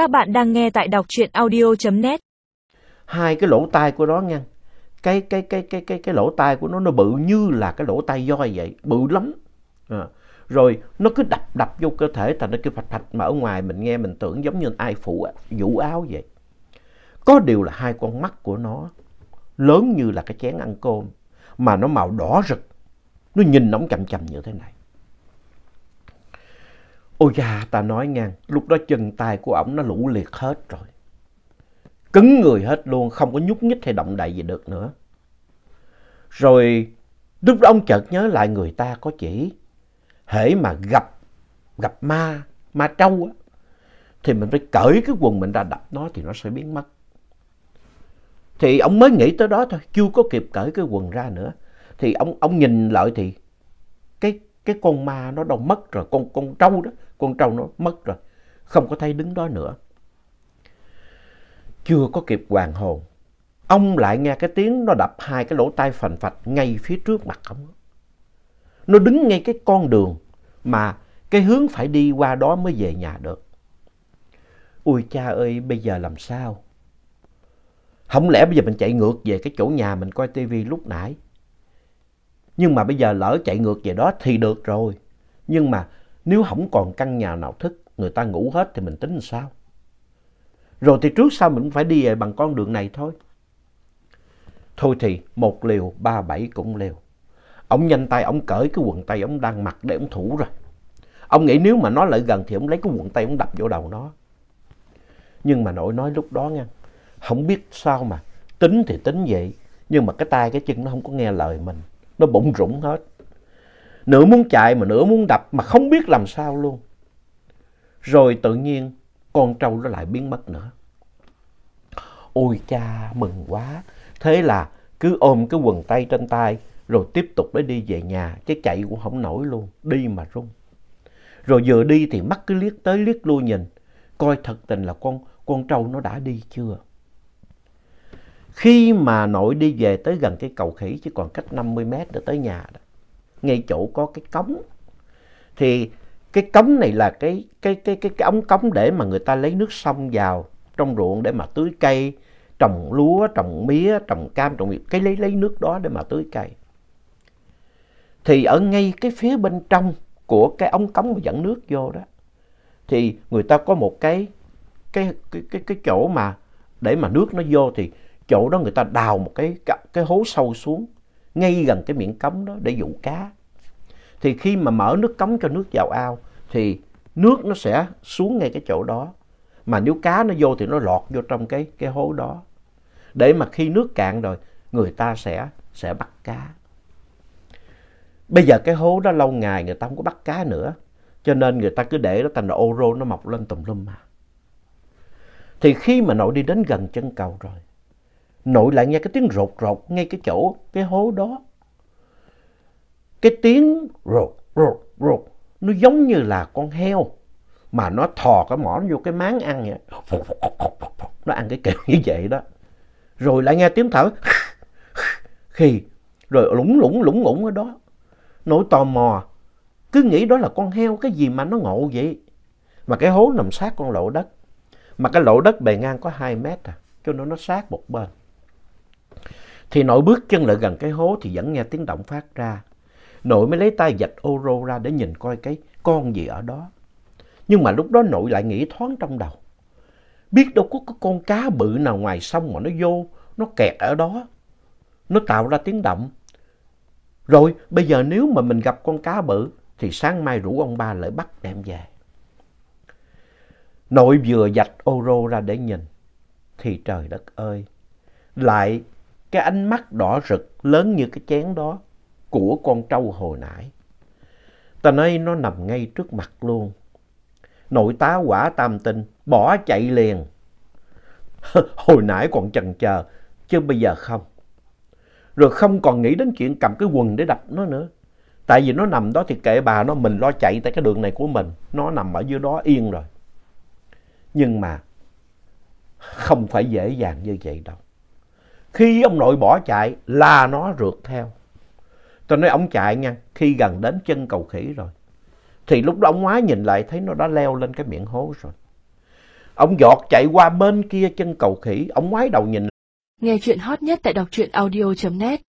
Các bạn đang nghe tại đọc truyện audio.net. Hai cái lỗ tai của nó nha. Cái cái cái cái cái cái lỗ tai của nó nó bự như là cái lỗ tai voi vậy, bự lắm. À. Rồi nó cứ đập đập vô cơ thể thành nó kêu phạch phạch mà ở ngoài mình nghe mình tưởng giống như ai phụ vũ áo vậy. Có điều là hai con mắt của nó lớn như là cái chén ăn cơm mà nó màu đỏ rực. Nó nhìn nóng chầm chầm như thế này. Ôi da, ta nói ngang, lúc đó chân tay của ổng nó lũ liệt hết rồi. Cứng người hết luôn, không có nhúc nhích hay động đậy gì được nữa. Rồi lúc đó ông chợt nhớ lại người ta có chỉ, hễ mà gặp, gặp ma, ma trâu á, thì mình phải cởi cái quần mình ra đập nó thì nó sẽ biến mất. Thì ông mới nghĩ tới đó thôi, chưa có kịp cởi cái quần ra nữa. Thì ông, ông nhìn lại thì cái, con ma nó đâu mất rồi, con, con trâu đó, con trâu nó mất rồi, không có thấy đứng đó nữa. Chưa có kịp hoàn hồn, ông lại nghe cái tiếng nó đập hai cái lỗ tai phành phạch ngay phía trước mặt ông. Nó đứng ngay cái con đường mà cái hướng phải đi qua đó mới về nhà được. ui cha ơi, bây giờ làm sao? Không lẽ bây giờ mình chạy ngược về cái chỗ nhà mình coi tivi lúc nãy? Nhưng mà bây giờ lỡ chạy ngược về đó thì được rồi. Nhưng mà nếu không còn căn nhà nào thức, người ta ngủ hết thì mình tính làm sao? Rồi thì trước sau mình cũng phải đi về bằng con đường này thôi. Thôi thì một liều, ba bảy cũng liều. Ông nhanh tay, ông cởi cái quần tay ông đang mặc để ông thủ rồi. Ông nghĩ nếu mà nó lại gần thì ông lấy cái quần tay ông đập vô đầu nó. Nhưng mà nội nói lúc đó nha, không biết sao mà tính thì tính vậy. Nhưng mà cái tay cái chân nó không có nghe lời mình. Nó bụng rủng hết. Nửa muốn chạy mà nửa muốn đập mà không biết làm sao luôn. Rồi tự nhiên con trâu nó lại biến mất nữa. Ôi cha mừng quá. Thế là cứ ôm cái quần tay trên tay rồi tiếp tục để đi về nhà. Chứ chạy cũng không nổi luôn. Đi mà run. Rồi vừa đi thì mắt cứ liếc tới liếc lui nhìn. Coi thật tình là con, con trâu nó đã đi chưa. Khi mà nội đi về tới gần cái cầu khỉ chỉ còn cách 50 mét để tới nhà đó ngay chỗ có cái cống. Thì cái cống này là cái, cái, cái, cái, cái ống cống để mà người ta lấy nước sông vào trong ruộng để mà tưới cây, trồng lúa, trồng mía, trồng cam, trồng cái lấy lấy nước đó để mà tưới cây. Thì ở ngay cái phía bên trong của cái ống cống mà dẫn nước vô đó thì người ta có một cái cái cái cái, cái chỗ mà để mà nước nó vô thì chỗ đó người ta đào một cái cái hố sâu xuống ngay gần cái miệng cống đó để dụ cá. Thì khi mà mở nước cống cho nước vào ao thì nước nó sẽ xuống ngay cái chỗ đó. Mà nếu cá nó vô thì nó lọt vô trong cái, cái hố đó. Để mà khi nước cạn rồi người ta sẽ, sẽ bắt cá. Bây giờ cái hố đó lâu ngày người ta không có bắt cá nữa. Cho nên người ta cứ để nó thành là ô rô nó mọc lên tùm lum mà. Thì khi mà nội đi đến gần chân cầu rồi nội lại nghe cái tiếng rột rột ngay cái chỗ, cái hố đó. Cái tiếng rột rột rột, nó giống như là con heo, mà nó thò cái mỏ vô cái máng ăn vậy. Nó ăn cái kiểu như vậy đó. Rồi lại nghe tiếng thở khi rồi lủng lủng lủng ngủng ở đó. Nỗi tò mò, cứ nghĩ đó là con heo, cái gì mà nó ngộ vậy. Mà cái hố nằm sát con lộ đất. Mà cái lộ đất bề ngang có 2 mét à. Cho nên nó sát một bên. Thì nội bước chân lại gần cái hố thì vẫn nghe tiếng động phát ra. Nội mới lấy tay dạch ô rô ra để nhìn coi cái con gì ở đó. Nhưng mà lúc đó nội lại nghĩ thoáng trong đầu. Biết đâu có cái con cá bự nào ngoài sông mà nó vô, nó kẹt ở đó. Nó tạo ra tiếng động. Rồi bây giờ nếu mà mình gặp con cá bự thì sáng mai rủ ông ba lại bắt đem về. Nội vừa dạch ô rô ra để nhìn thì trời đất ơi, lại cái ánh mắt đỏ rực lớn như cái chén đó của con trâu hồi nãy. Ta nói nó nằm ngay trước mặt luôn. Nội tá quả tam tinh, bỏ chạy liền. hồi nãy còn chần chờ, chứ bây giờ không. Rồi không còn nghĩ đến chuyện cầm cái quần để đập nó nữa. Tại vì nó nằm đó thì kệ bà nó, mình lo chạy tại cái đường này của mình. Nó nằm ở dưới đó yên rồi. Nhưng mà không phải dễ dàng như vậy đâu. Khi ông nội bỏ chạy là nó rượt theo. Tôi nói ông chạy nha, khi gần đến chân cầu khỉ rồi. Thì lúc đó ông ngoái nhìn lại thấy nó đã leo lên cái miệng hố rồi. Ông giọt chạy qua bên kia chân cầu khỉ, ông ngoái đầu nhìn. Nghe chuyện hot nhất tại đọc truyện audio.net